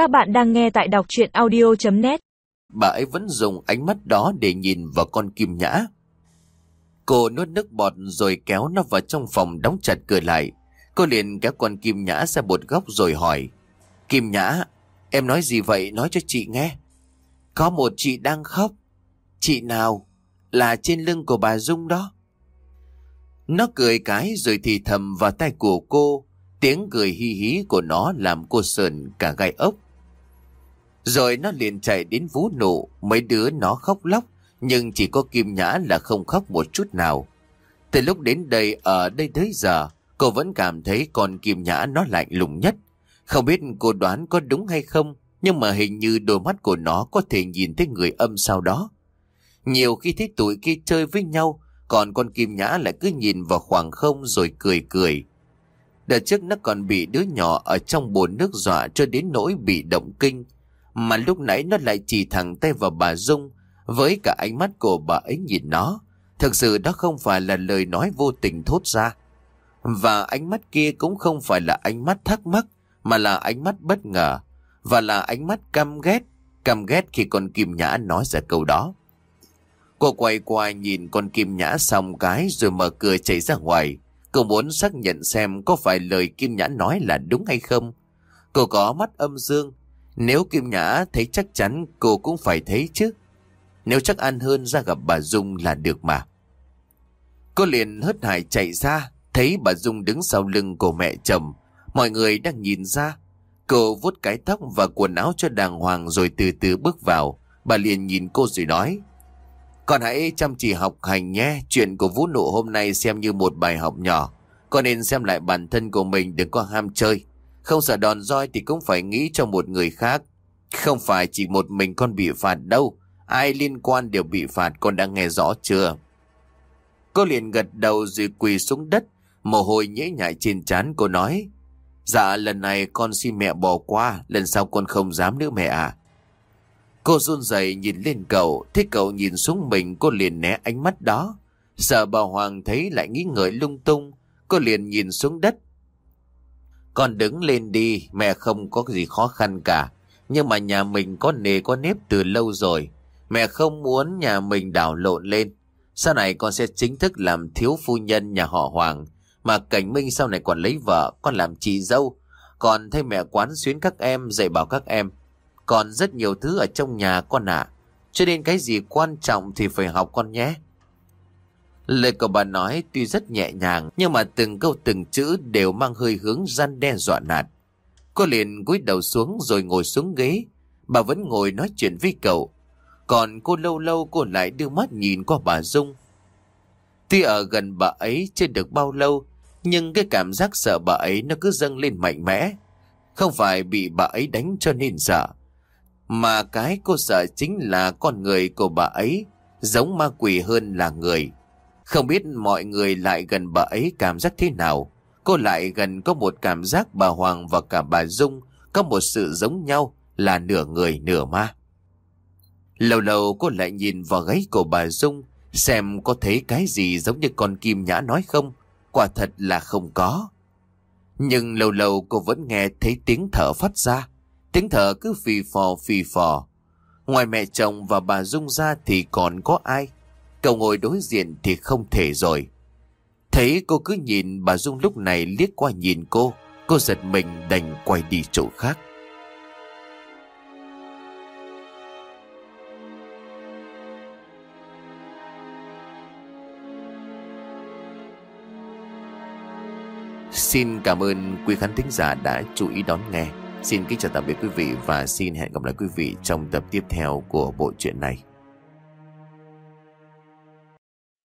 Các bạn đang nghe tại đọc chuyện audio.net Bà ấy vẫn dùng ánh mắt đó để nhìn vào con kim nhã. Cô nuốt nước bọt rồi kéo nó vào trong phòng đóng chặt cửa lại. Cô liền kéo con kim nhã ra một góc rồi hỏi. Kim nhã, em nói gì vậy nói cho chị nghe. Có một chị đang khóc. Chị nào? Là trên lưng của bà Dung đó. Nó cười cái rồi thì thầm vào tay của cô. Tiếng cười hi hí của nó làm cô sờn cả gai ốc. Rồi nó liền chạy đến vú nụ, mấy đứa nó khóc lóc, nhưng chỉ có Kim Nhã là không khóc một chút nào. Từ lúc đến đây ở đây tới giờ, cô vẫn cảm thấy con Kim Nhã nó lạnh lùng nhất. Không biết cô đoán có đúng hay không, nhưng mà hình như đôi mắt của nó có thể nhìn thấy người âm sau đó. Nhiều khi thấy tụi kia chơi với nhau, còn con Kim Nhã lại cứ nhìn vào khoảng không rồi cười cười. Đợt trước nó còn bị đứa nhỏ ở trong bồn nước dọa cho đến nỗi bị động kinh. Mà lúc nãy nó lại chỉ thẳng tay vào bà Dung, với cả ánh mắt của bà ấy nhìn nó. Thực sự đó không phải là lời nói vô tình thốt ra. Và ánh mắt kia cũng không phải là ánh mắt thắc mắc, mà là ánh mắt bất ngờ, và là ánh mắt căm ghét. Căm ghét khi con Kim Nhã nói ra câu đó. Cô quay qua nhìn con Kim Nhã xong cái rồi mở cửa chạy ra ngoài. Cô muốn xác nhận xem có phải lời Kim Nhã nói là đúng hay không. Cô có mắt âm dương. Nếu Kim Nhã thấy chắc chắn cô cũng phải thấy chứ. Nếu chắc ăn hơn ra gặp bà Dung là được mà. Cô liền hớt hải chạy ra. Thấy bà Dung đứng sau lưng của mẹ chồng. Mọi người đang nhìn ra. Cô vuốt cái tóc và quần áo cho đàng hoàng rồi từ từ bước vào. Bà liền nhìn cô rồi nói. Con hãy chăm chỉ học hành nhé. Chuyện của Vũ Nụ hôm nay xem như một bài học nhỏ. Con nên xem lại bản thân của mình đừng có ham chơi. Không sợ đòn roi thì cũng phải nghĩ cho một người khác. Không phải chỉ một mình con bị phạt đâu. Ai liên quan đều bị phạt con đã nghe rõ chưa? Cô liền gật đầu rồi quỳ xuống đất. Mồ hôi nhễ nhại trên trán cô nói. Dạ lần này con xin mẹ bỏ qua. Lần sau con không dám nữa mẹ à. Cô run rẩy nhìn lên cậu, thấy cậu nhìn xuống mình cô liền né ánh mắt đó. Sợ bà Hoàng thấy lại nghĩ ngợi lung tung, cô liền nhìn xuống đất. Con đứng lên đi, mẹ không có gì khó khăn cả. Nhưng mà nhà mình có nề có nếp từ lâu rồi. Mẹ không muốn nhà mình đảo lộn lên. Sau này con sẽ chính thức làm thiếu phu nhân nhà họ Hoàng. Mà Cảnh Minh sau này còn lấy vợ, con làm chị dâu. Còn thay mẹ quán xuyến các em, dạy bảo các em. Còn rất nhiều thứ ở trong nhà con ạ. Cho nên cái gì quan trọng thì phải học con nhé. Lời của bà nói tuy rất nhẹ nhàng nhưng mà từng câu từng chữ đều mang hơi hướng gian đe dọa nạt. Cô liền cúi đầu xuống rồi ngồi xuống ghế. Bà vẫn ngồi nói chuyện với cậu. Còn cô lâu lâu cô lại đưa mắt nhìn qua bà Dung. Tuy ở gần bà ấy chưa được bao lâu nhưng cái cảm giác sợ bà ấy nó cứ dâng lên mạnh mẽ. Không phải bị bà ấy đánh cho nên sợ mà cái cô sợ chính là con người của bà ấy, giống ma quỷ hơn là người. Không biết mọi người lại gần bà ấy cảm giác thế nào. Cô lại gần có một cảm giác bà Hoàng và cả bà Dung có một sự giống nhau là nửa người, nửa ma. Lâu lâu cô lại nhìn vào gáy của bà Dung, xem có thấy cái gì giống như con kim nhã nói không. Quả thật là không có. Nhưng lâu lâu cô vẫn nghe thấy tiếng thở phát ra. Tiếng thở cứ phì phò phì phò. Ngoài mẹ chồng và bà Dung ra thì còn có ai? Cậu ngồi đối diện thì không thể rồi. Thấy cô cứ nhìn, bà Dung lúc này liếc qua nhìn cô. Cô giật mình đành quay đi chỗ khác. Xin cảm ơn quý khán thính giả đã chú ý đón nghe. Xin kính chào tạm biệt quý vị và xin hẹn gặp lại quý vị trong tập tiếp theo của bộ truyện này.